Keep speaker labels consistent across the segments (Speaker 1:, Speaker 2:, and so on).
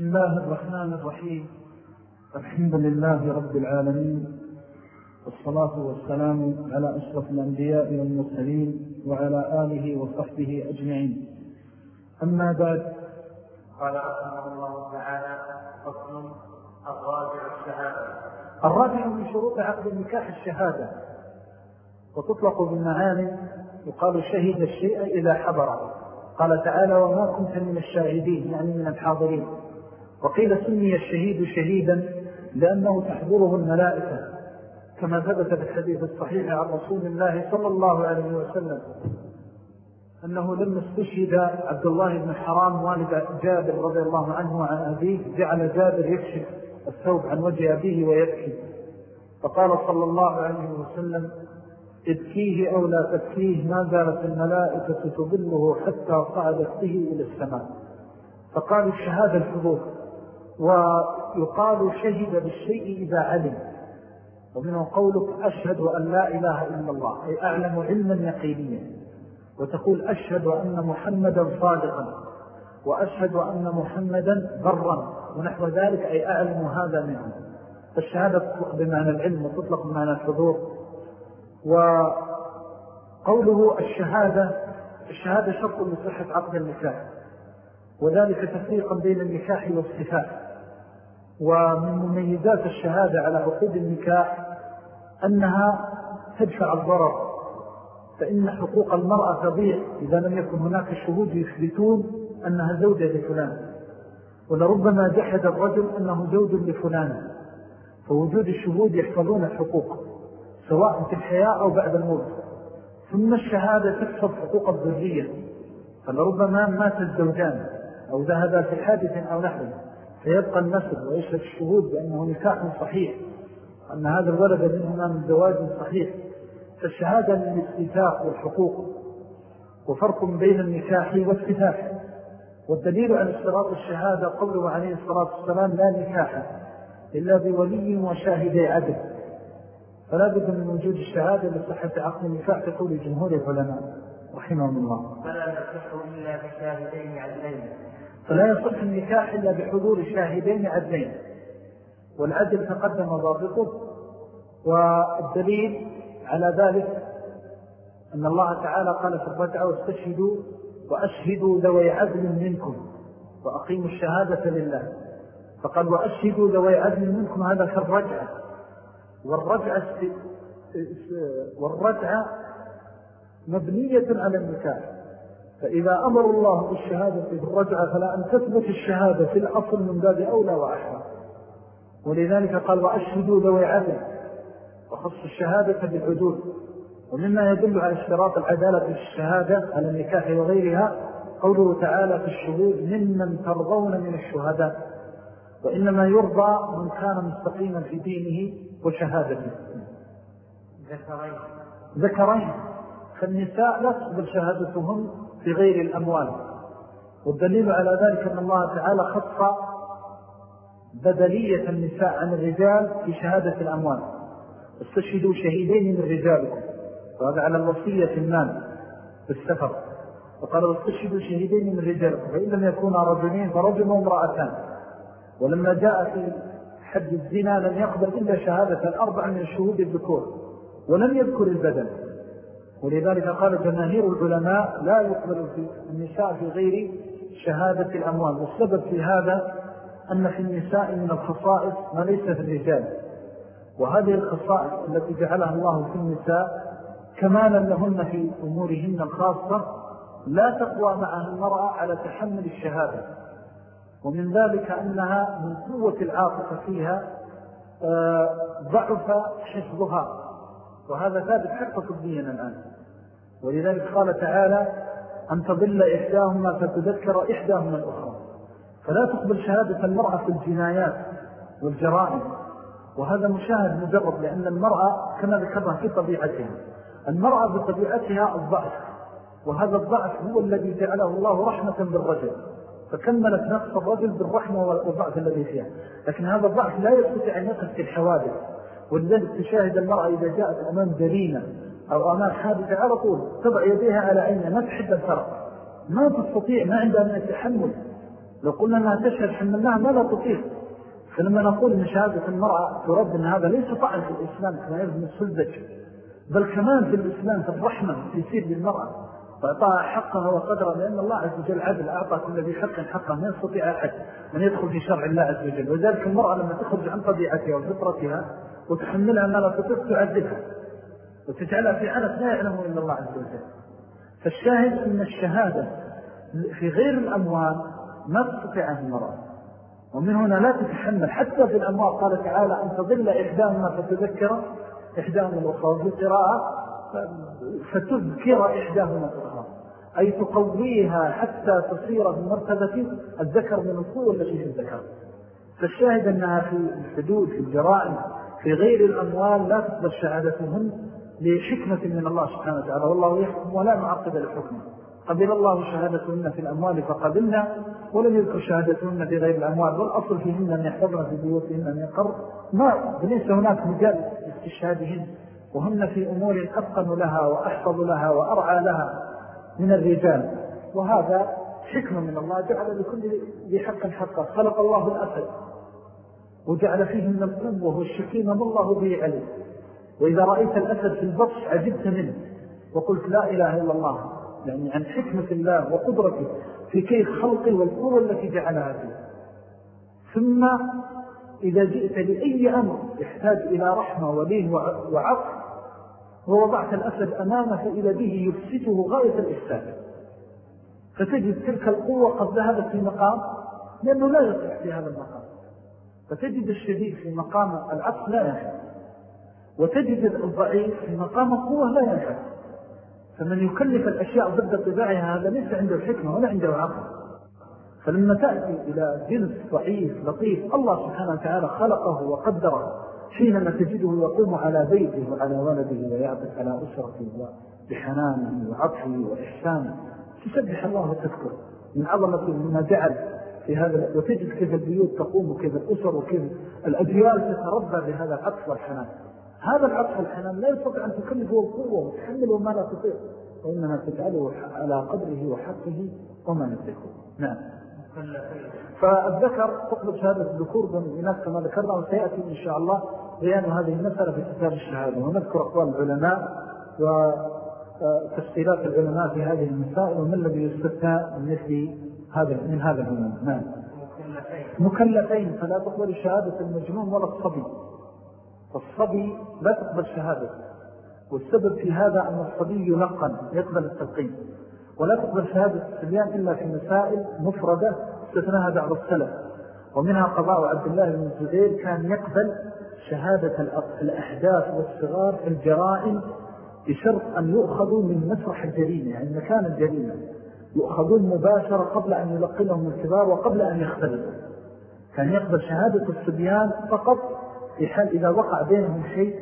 Speaker 1: بسم الله الرحمن الرحيم. الحمد لله رب العالمين. والصلاة والسلام على أشرف الأنبياء والمرسلين وعلى آله وصحبه أجمعين. أما بعد
Speaker 2: قال رحمه الله تعالى فصل الراجع الشهادة.
Speaker 1: الراجع من شروط عقد النكاح الشهادة. وتطلق بالمعاني. يقال شهد الشيء إذا حضره. قال تعالى وما كنت من الشاهدين. يعني من الحاضرين. وقيل سمي الشهيد شهيدا لأنه تحضره الملائكة كما ثبت في الحديث الصحيح عن رسول الله صلى الله عليه وسلم أنه لما استشهد عبد الله بن حرام والد جابر رضي الله عنه وعن أبيه جعل جابر يكشف الثوب عن وجه أبيه ويبكي. فقال صلى الله عليه وسلم ابكيه أو لا تبكيه ما زالت الملائكة تظله حتى صعدت به إلى السماء. فقال الشهادة الحضور ويقال شهد بالشيء إذا علم. ومنه قولك أشهد أن لا إله إلا الله أي أعلم علما يقينيا. وتقول أشهد أن محمدا صادقا وأشهد أن محمدا برا ونحو ذلك أي أعلم هذا منه فالشهادة تطلق بمعنى العلم وتطلق بمعنى الحضور. وقوله الشهادة الشهادة شرط لصحة عقد النكاح. وذلك تفريقا بين النكاح والصفاء ومن مميزات الشهادة على عقود النكاح أنها تدفع الضرر فإن حقوق المرأة تضيع إذا لم يكن هناك شهود يثبتون أنها زوجة لفلان. ولربما جحد الرجل أنه زوج لفلان. فوجود الشهود يحفظون الحقوق سواء في الحياة أو بعد الموت. ثم الشهادة تحفظ حقوق الذرية فلربما مات الزوجان. أو ذهب في حادث أو نحو فيبقى النسل ويشهد الشهود بأنه نكاح صحيح أن هذا الولد منهما من زواج صحيح. فالشهادة للاستفاق والحقوق وفرق بين النكاح والاتفاق والدليل على اشتراط الشهادة قوله عليه الصلاة والسلام لا نكاح إلا بولي وشاهدي عدل. فلا بد من وجود الشهادة لصحة عقل النكاح تقول جمهور العلماء. رحمهم الله.
Speaker 2: فلا يصح إلا بشاهدين عدلين.
Speaker 1: فلا يصح النكاح إلا بحضور شاهدين عدلين. والعدل تقدم ضابطه والدليل على ذلك أن الله تعالى قال في الرجعة واستشهدوا وأشهدوا ذوي عدل منكم وأقيموا الشهادة لله. فقال وأشهدوا ذوي عدل منكم. هذا كالرجعة والرجعة, والرجعة مبنية على النكاح. فإذا أمر الله بالشهادة في الرجعة فلا أن تثبت الشهادة في الأصل من باب أولى وأحرى. ولذلك قال وأشهدوا ذوي عدل وخص الشهادة بالعدول. ومما يدل على اشتراط العدالة في الشهادة على النكاح وغيرها قوله تعالى في الشهود ممن ترضون من الشهداء. وإنما يرضى من كان مستقيما في دينه وشهادته.
Speaker 2: ذكرين.
Speaker 1: ذكرين. فالنساء لا تقبل شهادتهم في غير الأموال. والدليل على ذلك أن الله تعالى خص بدلية النساء عن الرجال في شهادة الأموال. استشهدوا شهيدين من رجالكم. وهذا على الوصية المال بالسفر وقال استشهدوا شهيدين من رجالكم. فإن لم يكونا رجلين فرجل وامرأتان. ولما جاء في حد الزنا لم يقبل إلا شهادة الأربع من الشهود الذكور. ولم يذكر البدن ولذلك قال جماهير العلماء لا يقبل في النساء في غير شهادة الأموال. والسبب في هذا أن في النساء من الخصائص ما ليس في الرجال. وهذه الخصائص التي جعلها الله في النساء كمالا لهن في أمورهن الخاصة لا تقوى معها المرأة على تحمل الشهادة. ومن ذلك أنها من قوة العاطفة فيها آه، ضعف حفظها. وهذا ثابت حتى طبيا الآن. ولذلك قال تعالى أن تضل إحداهما فتذكر إحداهما الأخرى. فلا تقبل شهادة المرأة في الجنايات والجرائم. وهذا مشاهد مجرد لأن المرأة كما ذكرنا في طبيعتها. المرأة بطبيعتها الضعف. وهذا الضعف هو الذي جعله الله رحمة بالرجل. فكملت نفس الرجل بالرحمة والضعف الذي فيها. لكن هذا الضعف لا يستطيع أن يقف في الحوادث. ولذلك تشاهد المرأة إذا جاءت أمام جريمة أو أمام حادثة على طول تضع يديها على عينها ما تحب الفرق ما تستطيع ما عندها من التحمل. لو قلنا أنها تشهد حملناها ما لا تطيق فلما نقول أن شهادة المرأة ترد أن هذا ليس طعن في الإسلام كما يبني السلدج بل كمان في الإسلام في الرحمة تسير للمرأة. فأعطاها حقها وقدرها لأن الله عز وجل عدل أعطى كل ذي حق حقه ما يستطيع أحد من يدخل في شرع الله عز وجل. وذلك المرأة لما تخرج عن طبيعتها وفطرتها وتحملها ما لا تطيق تعذبها. وتجعلها في عنف لا يعلمه إلا الله عز وجل. فالشاهد أن الشهادة في غير الأموال ما تستطيعها المرأة ومن هنا لا تتحمل. حتى في الأموال قال تعالى أن تضل إحداهما فتذكر إحداهما الأخرى في قراءة فتذكر إحداهما الأخرى أي تقويها حتى تصير في مرتبة الذكر من القوة التي في الذكر. فالشاهد أنها في الحدود في الجرائم في غير الأموال لا تقبل شهادتهم لحكمة من الله سبحانه وتعالى. والله يحكم ولا معقب لحكمه. قبل الله شهادتهن في الأموال فقبلنا ولم يذكر شهادتهن في غير الأموال. والأصل فيهن أن يحفظن في بيوتهن من يقر ما ليس هناك مجال استشهادهن وهن في أمور أتقن لها وأحفظ لها وأرعى لها من الرجال. وهذا حكمة من الله. جعل لكل ذي حق حقا خلق الله الأسد. وجعل فيه من القوة والشكيمة ما الله به عليه وإذا رأيت الأسد في البطش عجبت منه. وقلت لا إله إلا الله. يعني عن حكمة الله وقدرته في كيف خلقه والقوة التي جعلها فيه. ثم إذا جئت لأي أمر يحتاج إلى رحمة وليه وعقل ووضعت الأسد أمامه فإذا به يفسده غاية الإفساد فتجد تلك القوة قد ذهبت في مقام لأنه لا يصح في هذا المقام. فتجد الشديد في مقام العقل لا ينفع. وتجد الضعيف في مقام القوة لا ينفع. فمن يكلف الأشياء ضد طباعها هذا ليس عنده الحكمة ولا عنده عقل. فلما تأتي إلى جنس ضعيف لطيف الله سبحانه وتعالى خلقه وقدره. حينما تجده يقوم على بيته وعلى ولده ويعطف على أسرته بحنانه وعطفه وإحسانه تسبح الله وتذكر من عظمة مما جعل في هذا وتجد كيف البيوت تقوم وكيف الأسر وكيف الأجيال تتربى بهذا العطف والحنان. هذا العطف والحنان لا يستطيع أن تكلفه القوة وتحمله ما لا تطيق وإنما تجعله على قدره وحقه وما نتركه نعم. فالذكر تطلب شهادة الذكور دون الإناث كما ذكرنا وسيأتي إن شاء الله بيان هذه المسألة في كتاب الشهادة. ونذكر أقوال العلماء وتفصيلات العلماء في هذه المسائل وما الذي يستثنى من مثل هذا من هذا العلم نعم. مكلفين فلا تقبل شهادة المجنون ولا الصبي. فالصبي لا تقبل شهادة والسبب في هذا أن الصبي يلقن يقبل التلقين. ولا تقبل شهادة السبيان إلا في مسائل مفردة استثناها بعض السلف. ومنها قضاء عبد الله بن الزبير كان يقبل شهادة الأحداث والصغار في الجرائم بشرط أن يؤخذوا من مسرح الجريمة يعني مكان الجريمة. يؤخذون مباشرة قبل أن يلقنهم الكبار وقبل أن يختلفوا. كان يقبل شهادة الصبيان فقط في حال إذا وقع بينهم شيء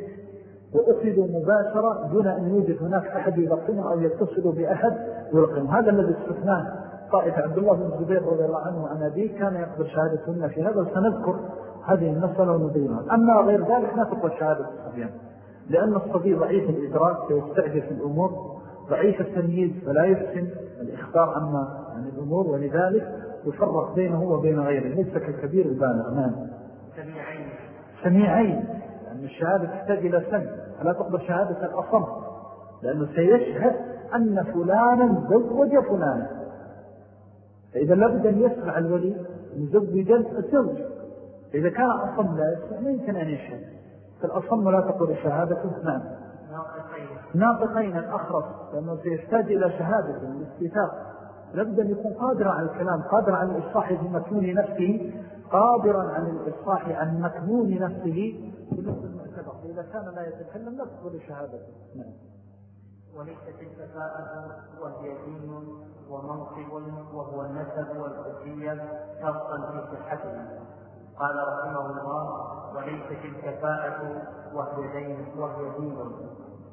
Speaker 1: وأخذوا مباشرة دون أن يوجد هناك أحد يلقنهم أو يتصلوا بأحد يلقنهم هذا الذي استثناه طائفة عبد الله بن زبير رضي الله عنه وعن أبيه. كان يقبل شهادتهن في هذا. سنذكر هذه المسألة ونبينها. أما غير ذلك لا تقبل شهادة الصبيان. لأن الصبي ضعيف الإدراك ويستعجل في الأمور. ضعيف التمييز فلا يحسن الإخبار عما عن الأمور ولذلك يفرق بينه وبين غيره. ليس كالكبير البالغ نعم سميعين. سميعين. لأن الشهادة تحتاج إلى سمع فلا تقبل شهادة الأصم. لأنه سيشهد أن فلانا زوج فلانا. فإذا لابد أن يسمع الولي مزوجا الزوج. إذا كان أصم لا يسمع ما يمكن أن يشهد. فالأصم لا تقول شهادته نعم ناطقين الأخرس لأنه سيحتاج إلى شهادة الاستيثاق لابد أن يكون قادرا على الكلام قادرا على الإصلاح مكنون نفسه قادرا عن الإصلاح عن مكنون نفسه بنفس المعتبر فإذا كان لا يتكلم لا تقبل شهادته نعم.
Speaker 2: وليست الكفاءة وهي دين ومنصب وهو النسب والحجية شرطا في صحته قال رحمه الله وليست الكفاءة وهي دين وهي دين.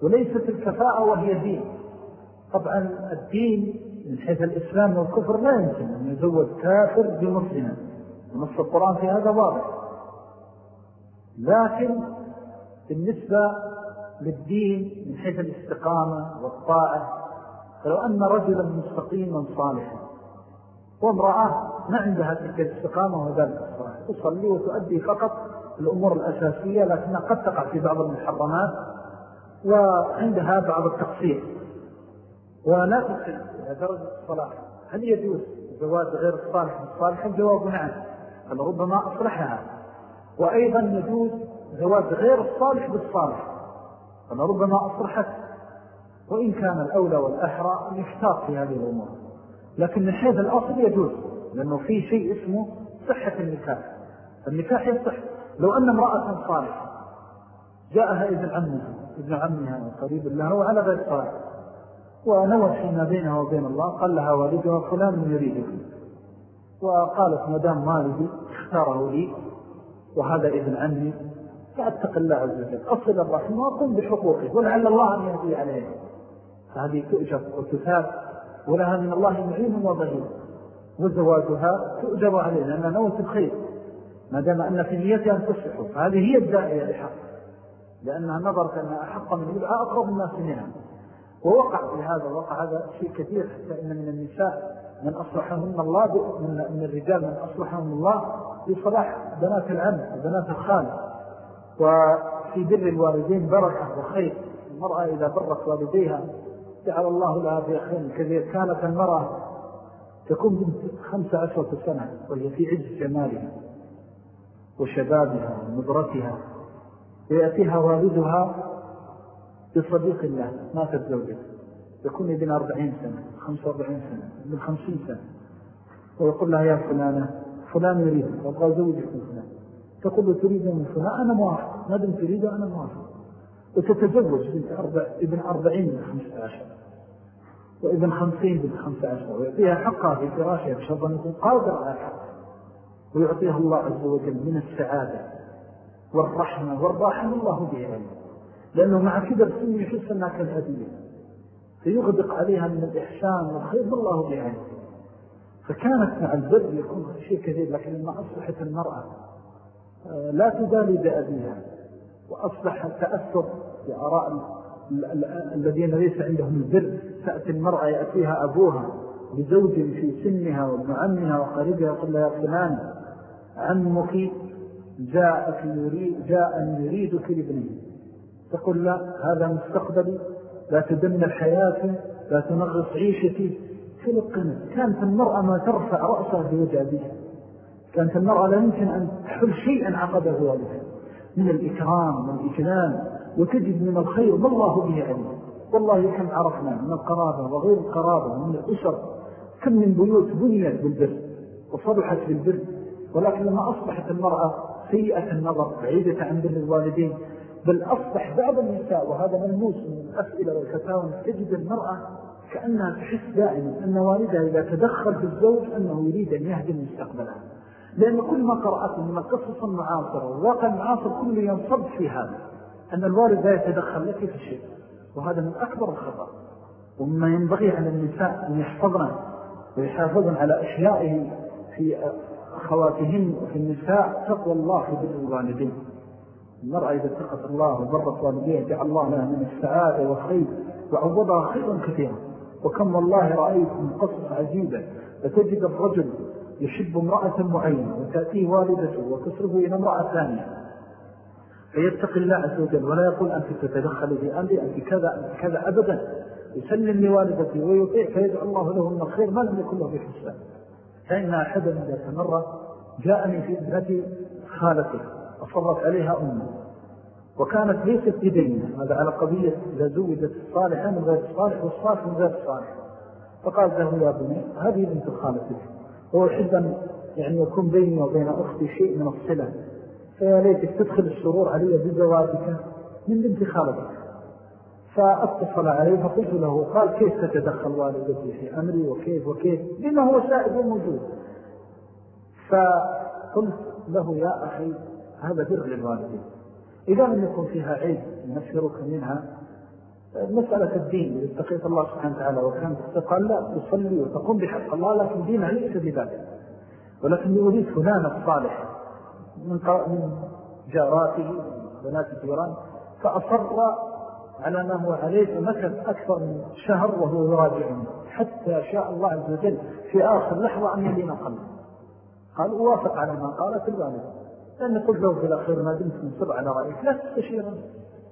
Speaker 1: وليست الكفاءة وهي دين. طبعا الدين من حيث الإسلام والكفر لا يمكن أن يزود كافر بمسلم. ونص القرآن في هذا واضح. لكن بالنسبة للدين من حيث الاستقامة والطاعة فلو أن رجلا مستقيما صالحا وامرأة ما عندها تلك الاستقامة وذلك الصلاة تصلي وتؤدي فقط الأمور الأساسية لكنها قد تقع في بعض المحرمات وعندها بعض التقصير. ولا تصل إلى درجة الصلاة هل يجوز زواج غير الصالح بالصالح الجواب نعم بل ربما أصلحها. وأيضا يجوز زواج غير الصالح بالصالح ربما أصلحت. وإن كان الأولى والأحرى يشتاق في هذه الأمور. لكن من حيث الأصل يجوز لأنه في شيء اسمه صحة النكاح. النكاح يصح. لو أن امرأة صالحة جاءها ابن عمها ابن عمها قريب لها وعلى غير صالح ونوت فيما بينها وبين الله قال لها والدها فلان يريدك وقالت مدام والدي اختاره لي. وهذا ابن عمي. فأتق الله عز وجل. أصل الرحمة وقم بحقوقه ولعل الله أن يهدي عليه. فهذه تؤجر وتثاب ولها من الله معين وظهير وزواجها تؤجر عليه لأنها نوت الخير. ما دام أن في نيتها أن تصلحه فهذه هي الداعية لحق لأنها نظرت أنها أحق من يدعى أقرب الناس منها. ووقع في هذا وقع هذا شيء كثير حتى إن من النساء من أصلحهم الله من الرجال من أصلحهم الله بصلاح بنات العم وبنات الخال. وفي بر الوالدين بركة وخير. المرأة إذا برت والديها جعل الله لها في خير كثير. كانت المرأة تكون بنت خمسة عشرة سنة وهي في عز جمالها وشبابها ونظرتها. ويأتيها والدها بصديق الله ماتت زوجته يكون ابن أربعين سنة خمسة وأربعين سنة ابن خمسين سنة. ويقول لها يا فلانة فلان يريد وقال زوجك من فلان. تقول له تريد من فلان؟ أنا موافق ما تريد أنا موافق. وتتزوج ابن أربعين من خمسة عشر. وابن خمسين بنت خمسة عشر. ويعطيها حقها في فراشها بشرط أن يكون قادر على الحق. ويعطيها الله عز وجل من السعادة. والرحمة والراحة الله بها. لأنه مع كبر سن يحس أنها كالهدية. فيغدق عليها من الإحسان والخير الله بها. فكانت مع البر يكون شيء كثير لكن لما أصبحت المرأة آه، لا تبالي بأبيها وأصبح التأثر بأراء الذين ليس عندهم البر. تأتي المرأة يأتيها أبوها بزوج في سنها وابن عمها وقريبها يقول لها فلان عمك جاءك يريد جاء يريدك لابنه. تقول لا هذا مستقبلي لا تدمر حياتي لا تنغص عيشتي. تلقنا كانت المرأة ما ترفع رأسها في وجه بها كانت المرأة لا يمكن أن تحل شيئا عقده والدها من الإكرام والإجلال وتجد من الخير ما الله به علم والله كم عرفنا من القرابة وغير القرابة ومن الأسر. كم من بيوت بنيت بالبر وصلحت بالبر. ولكن لما أصبحت المرأة سيئة النظر بعيدة عن بر الوالدين. بل أصبح بعض النساء وهذا ملموس من الأسئلة والفتاوى تجد المرأة كأنها تحس دائما أن والدها إذا تدخل في الزوج أنه يريد أن يهدم مستقبلها. لأن كل ما قرأت من القصص المعاصرة والواقع المعاصر كله ينصب في هذا أن الوالد لا يتدخل لك في الشيء وهذا من أكبر الخطأ. ومما ينبغي على النساء أن يحفظن ويحافظن على إحيائه في أخواتهن وفي النساء تقوى الله في بر الوالدين. المرأة إذا اتقت الله وبرت والديها جعل الله لها من السعادة والخير وعوضها خيرا كثيرا وكم والله رأيت من قصص عجيبة فتجد الرجل يحب امرأة معينة وتأتيه والدته وتصرفه إلى امرأة ثانية. فيتقي الله عز وجل ولا يقول أنت تتدخل في أمري أنت كذا أنت كذا أبدا. يسلم لوالدته ويطيع فيدعو الله له من الخير ما لم يكن له في حسان فإن أحدا ذات مرة جاءني في ابنتي خالته أصرت عليها أمه وكانت ليست بدينة هذا على قضية إذا زوجت الصالحة من غير الصالح والصالح من غير الصالح فقال له يا بني هذه بنت خالتك. هو يحب أن يعني يكون بيني وبين أختي شيء من الصلة. فيا ليتك تدخل السرور علي بزواجك من بنت خالتك. فأتصل عليه فقلت له قال كيف تتدخل والدتي في أمري وكيف وكيف؟ لما هو سائد وموجود. فقلت له يا أخي هذا بر للوالدين. إذا لم يكن فيها عيب نفرك منها. مسألة الدين إذا اتقيت الله سبحانه وتعالى وكانت تقال لا تصلي وتقوم بحق الله لكن دينها ليس بذلك. ولكن يريد فلان الصالح من جاراته بنات الجيران. فأصر على ما هو عليه ومكث أكثر من شهر وهو يراجعني حتى شاء الله عز وجل في آخر لحظة أن يلين قلبه. قال أوافق على ما قالت الوالدة لأني قلت له في الأخير ما دمت منصب على رأيك. لا تستشيرني.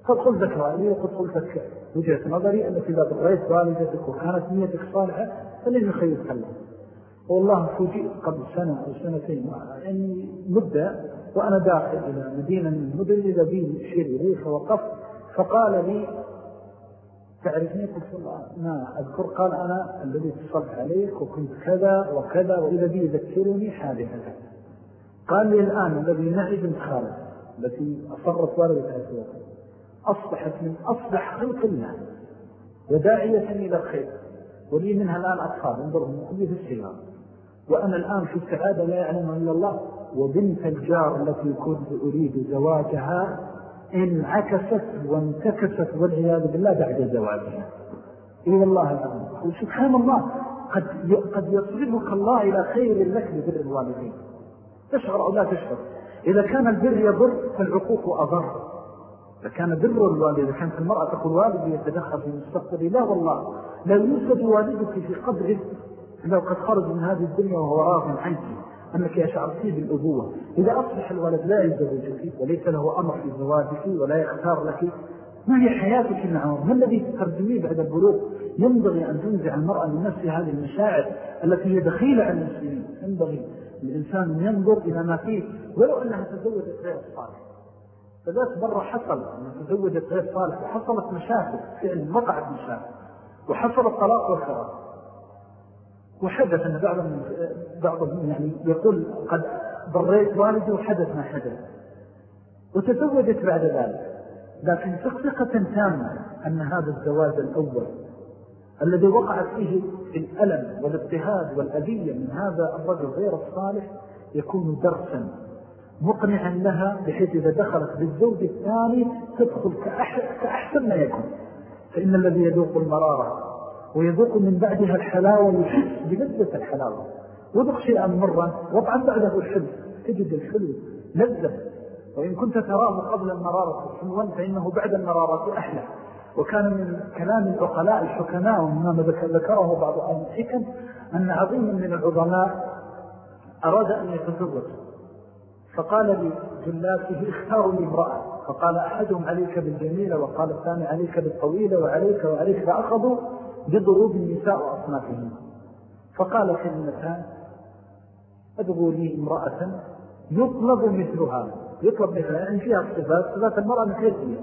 Speaker 1: قد قلت لك رأيي وقد قلت لك وجهة نظري أنك إذا بغيت والدتك وكانت نيتك صالحة فلن يخيرك الله والله فوجئت قبل سنة أو سنتين يعني مدة وأنا داخل إلى مدينة من المدن إذا بي شير إليه فوقفت فقال لي تعرفني قلت ما أذكر قال أنا الذي اتصلت عليك وكنت كذا وكذا وإذا بي يذكرني حادثة قال لي الآن الذي معي بنت خالد. التي أصرت والدتها في أصبحت من أصبح خلق الله وداعية إلى الخير ولي منها الآن أطفال انظرهم كله في السيارة. وأنا الآن في السعادة لا يعلم إلا الله. وبنت الجار التي كنت أريد زواجها انعكست وانتكست والعياذ بالله بعد زواجها. إيه والله العظيم وسبحان الله قد قد يصرفك الله إلى خير لك ببر الوالدين. تشعر أو لا تشعر. إذا كان البر يضر فالعقوق أضر. إذا كان بر الوالد إذا كانت المرأة تقول والدي يتدخل في مستقبلي لا والله. لا يوجد والدك في قدره لو قد خرج من هذه الدنيا وهو راض عنك. أنك أشعرتي بالأبوة إذا أصبح الولد لا يزوجك وليس له أمر في زواجك ولا يختار لك ما هي حياتك معه ما الذي تترجميه بعد البلوغ؟ ينبغي أن تنزع المرأة من نفس هذه المشاعر التي هي دخيلة عن المسلمين. ينبغي الإنسان أن ينظر إلى ما فيه. ولو أنها تزوجت غير الصالح فذات مرة حصل أنها تزوجت غير صالح وحصلت مشاكل فعلا وقعت مشاكل وحصل الطلاق والفراق وحدث أن بعض بعضهم يعني يقول قد ضريت والدي وحدث ما حدث. وتزوجت بعد ذلك. لكن ثقة تامة أن هذا الزواج الأول الذي وقعت فيه الألم والاضطهاد والأذية من هذا الرجل غير الصالح يكون درسا مقنعا لها بحيث إذا دخلت بالزوج الثاني تدخل كأحسن ما يكون. فإن الذي يذوق المرارة ويذوق من بعدها الحلاوة يحس بلذة الحلاوة. وذق شيئا مرا وضعا بعده الحلو. تجد الحلو لذة. وإن كنت تراه قبل المرارة حلوا فإنه بعد المرارة أحلى. وكان من كلام العقلاء الحكماء ومما ذكره بعض أهل الحكم أن عظيما من العظماء أراد أن يتزوج. فقال لجلاته اختاروا لي امرأة. فقال أحدهم عليك بالجميلة وقال الثاني عليك بالطويلة وعليك وعليك فأخذوا بضروب النساء وأصنافهم فقال كلمتان أدغوا لي امرأة يطلب مثلها يطلب مثلها يعني فيها الصفات صفات المرأة مثل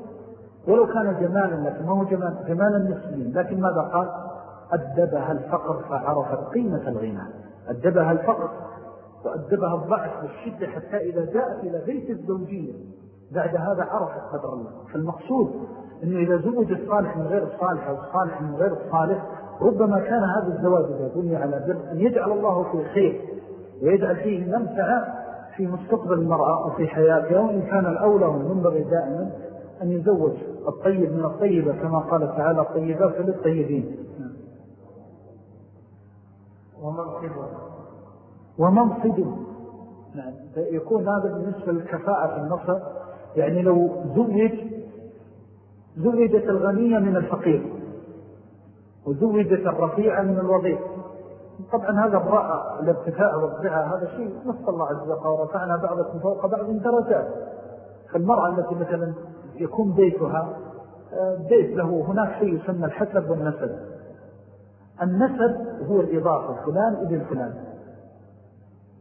Speaker 1: ولو كان جمالا لكن ما هو جمال جمالا المسلمين. لكن ماذا قال؟ أدبها الفقر فعرفت قيمة الغنى. أدبها الفقر وأدبها الضعف والشدة حتى إذا جاءت إلى بيت الزوجية. بعد هذا عرفت قدر الله. فالمقصود أنه إذا زوج الصالح من غير الصالح أو الصالح من غير الصالح ربما كان هذا الزواج إذا بني على بر أن يجعل الله فيه خير ويجعل فيه منفعة في مستقبل المرأة وفي حياتها وإن كان الأولى والمنبغي دائما أن يزوج الطيب من الطيبة كما قال تعالى الطيبات للطيبين. ومنصب. ومنصب. نعم يكون هذا بالنسبة للكفاءة في النصر يعني لو زوج زوجت الغنية من الفقير وزوجت الرفيعة من الوضيع. طبعا هذا الرأى الارتفاع والضعة هذا شيء نص الله عز وجل ورفعنا بعضكم فوق بعض درجات. فالمرأة التي مثلا يكون بيتها آه، بيت له هناك شيء يسمى الحسب والنسب. النسب هو الإضافة فلان ابن فلان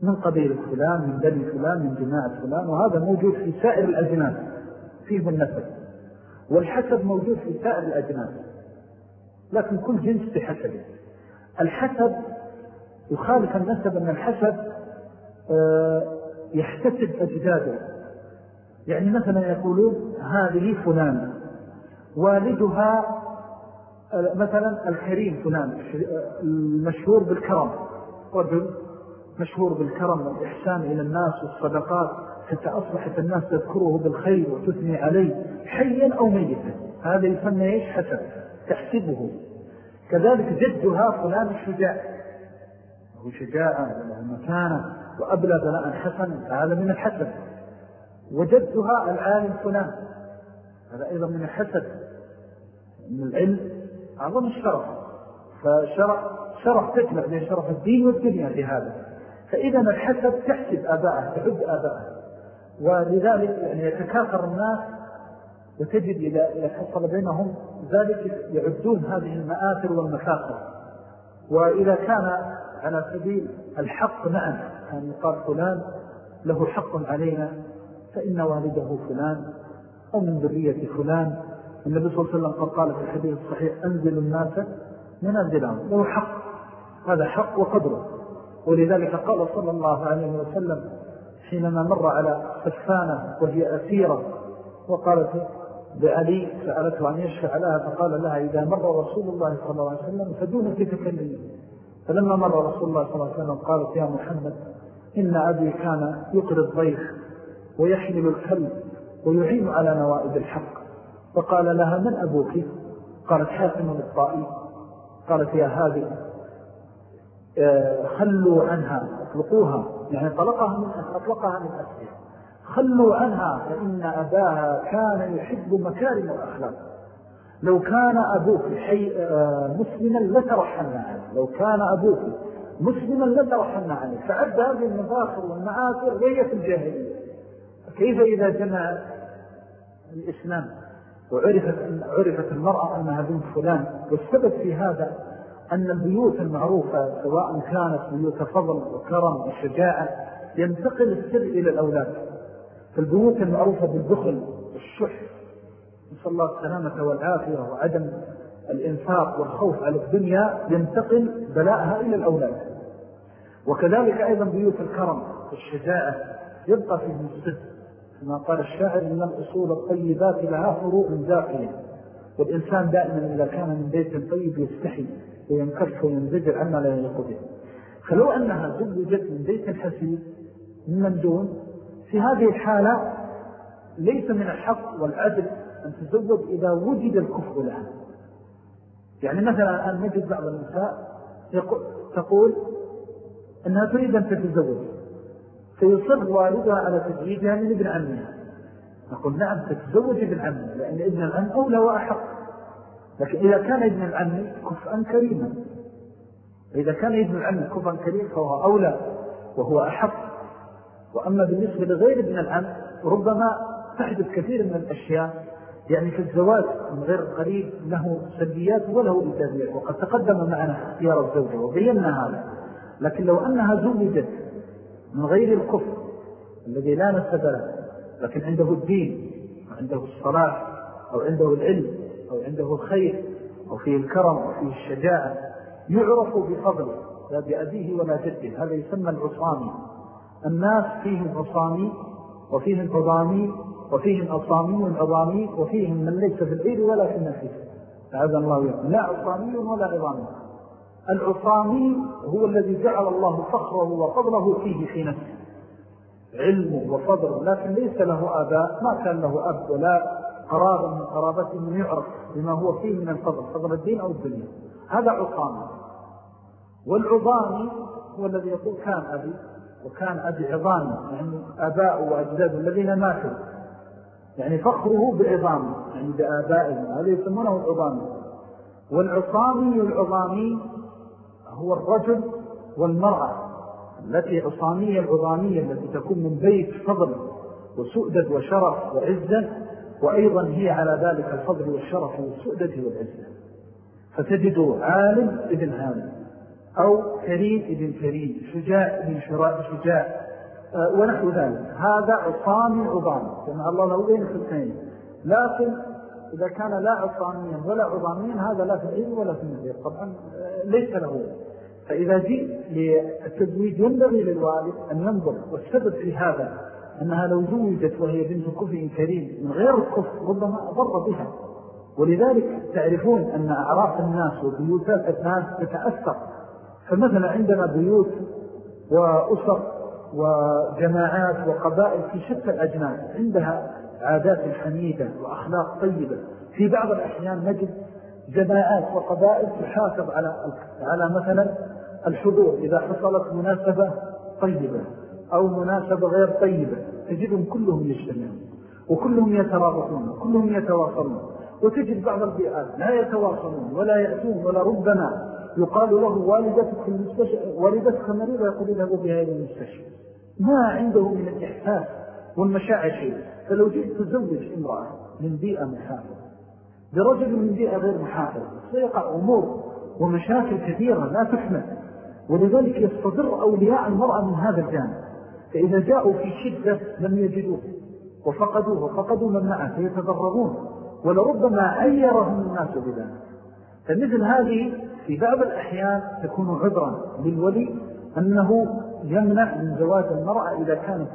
Speaker 1: من قبيل فلان من بني فلان من جماعة فلان وهذا موجود في سائر الأجناس فيه النسب. والحسب موجود في سائر الأجناس لكن كل جنس بحسبه الحسب يخالف النسب أن الحسب آه، يحتسب أجداده. يعني مثلا يقولون هذه فلان والدها آه، مثلا الكريم فلان المشهور بالكرم. رجل مشهور بالكرم والإحسان إلى الناس والصدقات حتى أصبحت الناس تذكره بالخير وتثني عليه. حيا أو ميتا. هذا يسمى إيش؟ حسن تحسبه. كذلك جدها فلان الشجاع هو شجاعة وله مكانة. وأبلى بلاء حسن هذا من الحسن وجدها العالم فلان. هذا أيضا من الحسن من العلم. أعظم الشرف. فشرف شرف تجمع بين شرف الدين والدنيا في هذا. فإذا الحسد تحسب آباءه تحب آباءه. ولذلك يعني يتكاثر الناس وتجد إذا حصل بينهم ذلك يعدون هذه المآثر والمفاخر. وإذا كان على سبيل الحق نعم كان يقال فلان له حق علينا فإن والده فلان أو من ذرية فلان. النبي صلى الله عليه وسلم قال في الحديث الصحيح أنزل الناس منازلهم له حق هذا حق وقدره. ولذلك قال صلى الله عليه وسلم حينما مر على سفانة وهي أسيرة وقالت بعلي سألته أن يشفع لها فقال لها إذا مر رسول الله صلى الله عليه وسلم فدون في تكلمه فلما مر رسول الله صلى الله عليه وسلم قالت يا محمد إن أبي كان يقري الضيف ويحمل الكلب ويعين على نوائب الحق. فقال لها من أبوك؟ قالت حاكم الطائي. قالت يا هذه آه، خلوا عنها اطلقوها يعني طلقها من أطلقها من أسفل خلوا عنها فإن أباها كان يحب مكارم الأخلاق. لو كان أبوك حي آه، مسلما لترحلنا عنه لو كان أبوك مسلما لترحلنا عنه فعد هذه المفاخر والمعاثر وهي في الجاهلية. كيف إذا جمع الإسلام وعرفت عرفت المرأة أنها بنت فلان؟ والسبب في هذا أن البيوت المعروفة سواء كانت بيوت فضل وكرم وشجاعة ينتقل السر إلى الأولاد. فالبيوت المعروفة بالبخل والشح. نسأل الله السلامة والعافية وعدم الإنفاق والخوف على الدنيا ينتقل بلاءها إلى الأولاد. وكذلك أيضا بيوت الكرم والشجاعة يبقى فيه الصدق كما قال الشاعر إن الأصول الطيبات لها فروع زاقية والإنسان دائما إذا كان من بيت طيب يستحي وينكف وينزجر عما لا به. فلو أنها زوجت من بيت حسيب من دون في هذه الحالة ليس من الحق والعدل أن تزوج إذا وجد الكفر لها. يعني مثلا أن نجد بعض النساء تقول أنها تريد أن تتزوج. فيصر والدها على تزويجها من ابن عمها. نقول نعم تتزوج ابن عمها لأن ابن العم أولى وأحق. لكن إذا كان ابن العم كفءا كريما. إذا كان ابن العم كفءا كريم فهو أولى وهو أحق. وأما بالنسبة لغير ابن العم ربما تحدث كثير من الأشياء يعني في الزواج من غير قريب له سلبيات وله إيجابيات وقد تقدم معنا اختيار الزوجة وبينا هذا. لكن لو أنها زوجت من غير الكفر الذي لا نسب له لكن عنده الدين وعنده الصلاح أو عنده العلم أو عنده الخير أو فيه الكرم أو فيه الشجاعة يعرف بفضله لا بأبيه ولا جده هذا يسمى العصامي. الناس فيهم عصامي وفيهم عظامي وفيهم أصامي عظامي وفيهم من ليس في العير ولا في النفيس. هذا الله يقول لا عصامي ولا عظامي. العصامي هو الذي جعل الله فخره وفضله فيه في نفسه. علمه وفضله لكن ليس له آباء. ما كان له أب ولا قرابة من قرابته من يعرف بما هو فيه من الفضل فضل الدين أو الدنيا. هذا عصامي. والعظامي هو الذي يقول كان أبي. وكان أبي عظامي يعني أباء وأجداد الذين ماتوا. يعني فخره بعظامه يعني بآبائهم هذا يسمونه العظامي والعصامي العظامي هو الرجل والمرأة التي عصامية العظامية التي تكون من بيت فضل وسؤدد وشرف وعزة وأيضا هي على ذلك الفضل والشرف والسؤدد والعزة. فتجد عالم ابن عالم أو كريم ابن كريم شجاع ابن شجاع. آه، ونحو ذلك. هذا عصامي عظامي كما الله له بين الاثنين لكن إذا كان لا عصاميا ولا عظاميا هذا لا في العلم ولا في النذير طبعا آه، ليس له فإذا جئت للتزويج ينبغي للوالد أن ينظر والسبب في هذا أنها لو زوجت وهي بنت كفر كريم من غير الكفر ربما أضر بها. ولذلك تعرفون أن أعراف الناس وبيوتات الناس تتأثر فمثلا عندنا بيوت وأسر وجماعات وقبائل في شتى الأجناس عندها عادات حميدة وأخلاق طيبة. في بعض الأحيان نجد جماعات وقبائل تحافظ على على مثلا الحضور إذا حصلت مناسبة طيبة أو مناسبة غير طيبة تجدهم كلهم يجتمعون وكلهم يترابطون وكلهم يتواصلون. وتجد بعض البيئات لا يتواصلون ولا يأتون ولا ربما يقال له والدتك, المستشفى والدتك مريضة يقول له بها إلى المستشفى. ما عنده من الإحساس والمشاعر شيء. فلو جئت تزوج امرأة من بيئة محافظة برجل من بيئة غير محافظة سيقع أمور ومشاكل كثيرة لا تحمل. ولذلك يستضر أولياء المرأة من هذا الجانب. فإذا جاءوا في شدة لم يجدوه وفقدوه وفقدوا من معه فيتضررون ولربما عيرهم الناس بذلك. فمثل هذه في بعض الأحيان تكون عذرا للولي أنه يمنع من زواج المرأة إذا كانت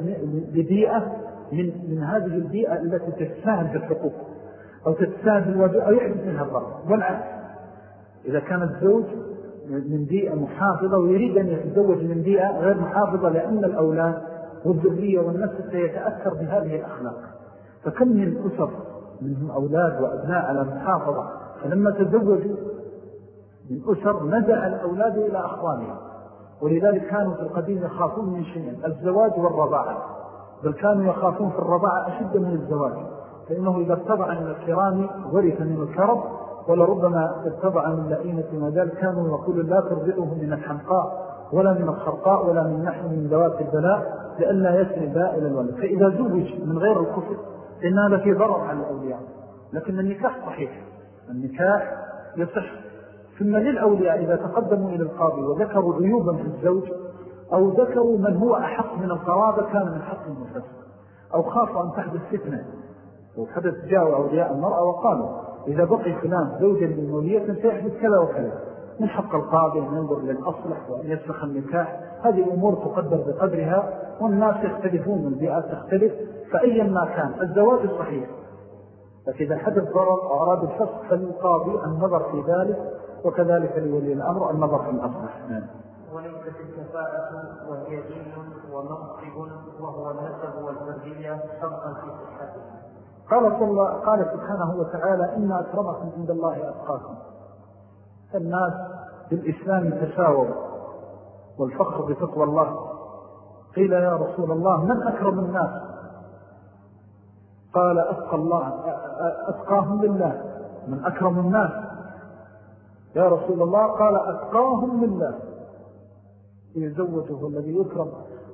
Speaker 1: ببيئة من, من هذه البيئة التي تتساهل بالحقوق أو تتساهل بالواجب أو يحدث منها الضرر. والعكس إذا كان الزوج من بيئة محافظة ويريد أن يتزوج من بيئة غير محافظة لأن الأولاد والذرية والنفس سيتأثر بهذه الأخلاق. فكم من أسر منهم أولاد وأبناء على محافظة فلما تزوجوا من أسر نزع الأولاد إلى أخوانهم ولذلك كانوا في القديم يخافون من شيئين الزواج والرضاعة. بل كانوا يخافون في الرضاعة أشد من الزواج. فإنه إذا اتبع من الكرام ورث من الكرب ولربما اتبع من لئيمة وذلك كانوا يقولون لا ترضئه من الحمقاء ولا من الخرقاء ولا من نحن من ذوات البلاء لألا يسرب إلى الولد. فإذا زوج من غير الكفر إن هذا في ضرر على الأولياء. لكن النكاح صحيح. النكاح يصح ثم للأولياء إذا تقدموا إلى القاضي وذكروا عيوبا في الزوج أو ذكروا من هو أحق من القرابة كان من حق المفسر أو خافوا أن تحدث فتنة. وحدث جاءوا أولياء المرأة وقالوا إذا بقي فلان زوجا للمولية سيحدث كذا وكذا. من حق القاضي أن ينظر للأصلح وأن يسلخ النكاح. هذه أمور تقدر بقدرها والناس يختلفون البيئات تختلف فأيا ما كان. الزواج صحيح. فإذا حدث ضرر وأراد الفسق فللقاضي النظر في ذلك وكذلك لولي الأمر النظر في الأصلح
Speaker 2: نعم. وليست الكفاءة وهي دين ومنصب وهو النسب والذرية شرطا في صحته.
Speaker 1: قال, الله قال سبحانه وتعالى إن أكرمكم عند الله أتقاكم. الناس بالإسلام تساووا والفخر بتقوى الله. قيل يا رسول الله من أكرم الناس؟ قال أتقى الله أتقاهم لله. من أكرم الناس؟ يا رسول الله قال أتقاهم لله يزوجه الذي يكرم.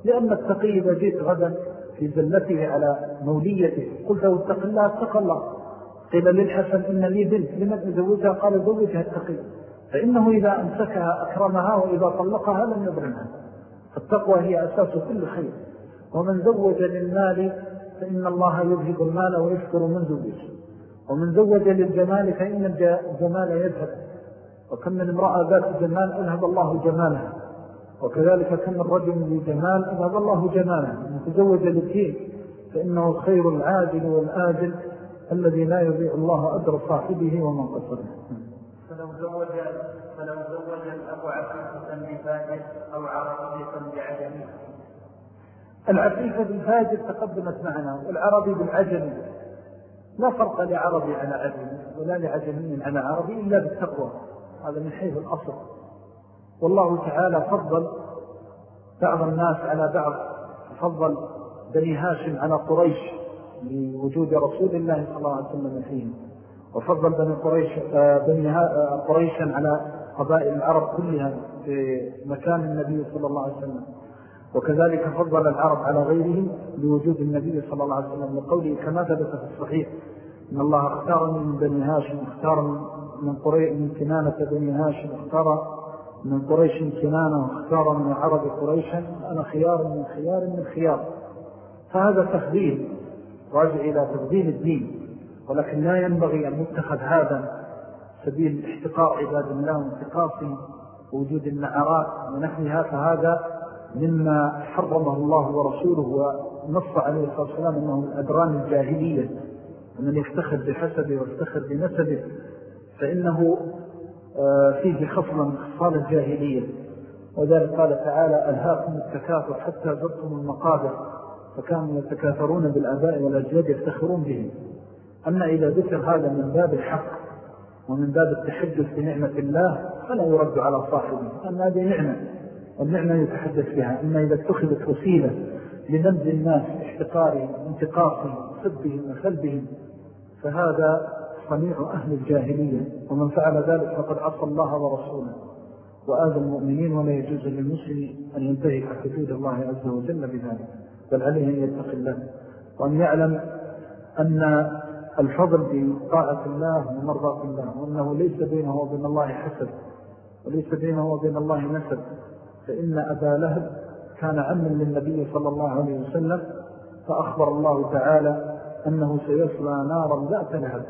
Speaker 1: لأن التقي إذا جئت غدا في زلته على موليته. قلت له اتق الله اتق الله. قيل للحسن إن لي بنت لمن أزوجها؟ قال زوجها التقي. فإنه إذا أمسكها أكرمها وإذا طلقها لم يضرمها فالتقوى هي أساس كل خير. ومن زوج للمال فإن الله يذهب المال ويشكر من زوجه. ومن زوج للجمال فإن الجمال يذهب. وكم من امرأة ذات جمال أذهب الله جمالها وكذلك كم من رجل لجمال أذهب الله جمالها من تزوج للدين فإنه الخير العاجل والآجل الذي لا يضيع الله أدر صاحبه ومن قصره.
Speaker 2: فلو زوج فلو زوج الأب عفيفة بفاجر أو عربية بعجمي
Speaker 1: العفيفة بالفاجر تقدمت معنا والعربي بالعجمي لا فرق لعربي على عجمي ولا لعجمي على عربي إلا بالتقوى. هذا من حيث الأصل. والله تعالى فضل بعض الناس على بعض. فضل بني هاشم على قريش لوجود رسول الله صلى الله عليه وسلم فيهم وفضل بني قريش آه، بني آه، قريشا على قبائل العرب كلها في مكان النبي صلى الله عليه وسلم. وكذلك فضل العرب على غيرهم لوجود النبي صلى الله عليه وسلم. لقوله كما ثبت في الصحيح إن الله اختارني من بني هاشم اختار من, قريش من كنانة بني هاشم اختار من قريش كنانة واختار من عرب قريشا أنا خيار من خيار من خيار. فهذا تفضيل راجع إلى تفضيل الدين ولكن لا ينبغي أن يتخذ هذا سبيل احتقار عباد الله وانتقاصهم ووجود النعرات ونحنها فهذا مما حرمه الله ورسوله ونص عليه الصلاة والسلام أنه من أدران الجاهلية ومن يفتخر بحسبه وافتخر بنسبه فإنه آه، فيه خصلا من خصال الجاهلية. وذلك قال تعالى ألهاكم التكاثر حتى زرتم المقابر فكانوا يتكاثرون بالآباء والأجياد يفتخرون بهم. أما إذا ذكر هذا من باب الحق ومن باب التحدث بنعمة الله فلا يرد على صاحبه. أما هذه نعمة والنعمة يتحدث بها. أما إذا اتخذت وسيلة لنبذ الناس احتقارهم انتقاصهم سبهم وسلبهم فهذا صنيع أهل الجاهلية ومن فعل ذلك فقد عصى الله ورسوله. وآذى المؤمنين ولا يجوز للمسلم أن ينتهك حدود الله عز وجل بذلك بل عليه أن يتق الله. وأن يعلم أن الفضل بطاعة الله ومرضاة الله وأنه ليس بينه وبين الله حسد وليس بينه وبين الله نسب. فإن أبا لهب كان عما للنبي صلى الله عليه وسلم فأخبر الله تعالى أنه سيصلى نارا ذات لهب.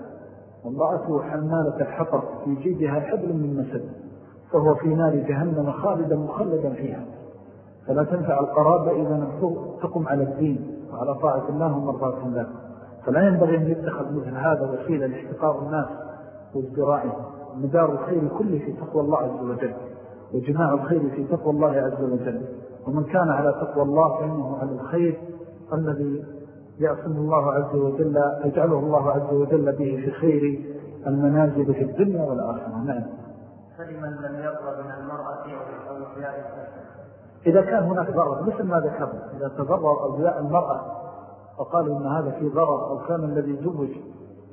Speaker 1: وامرأته حمالة الحطر في جيدها حبل من مسد فهو في نار جهنم خالدا مخلدا فيها. فلا تنفع القرابة إذا لم تقم على الدين وعلى طاعة الله ومرضاة الله. فلا ينبغي أن يتخذ مثل هذا وسيلة لإحتقار الناس وازدرائهم مدار الخير كله في تقوى الله عز وجل وجماع الخير في تقوى الله عز وجل. ومن كان على تقوى الله فإنه على الخير الذي يعصم الله عز وجل يجعله الله عز وجل به في خير المنازل في الدنيا والآخرة. نعم.
Speaker 2: فلمن لم يرضى من المرأة أو أولياء
Speaker 1: إذا كان هناك ضرر مثل ما ذكرنا إذا تضرر أولياء المرأة وقالوا إن هذا فيه ضرر أو كان الذي زوج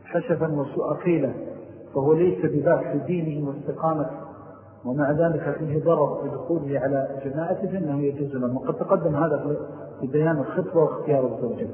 Speaker 1: حشفا وسوء قيلة فهو ليس بذات في دينه واستقامته. ومع ذلك فيه ضرر بدخوله على جماعته فإنه يجوز له. وقد تقدم هذا في بيان الخطوة واختيار الزوجة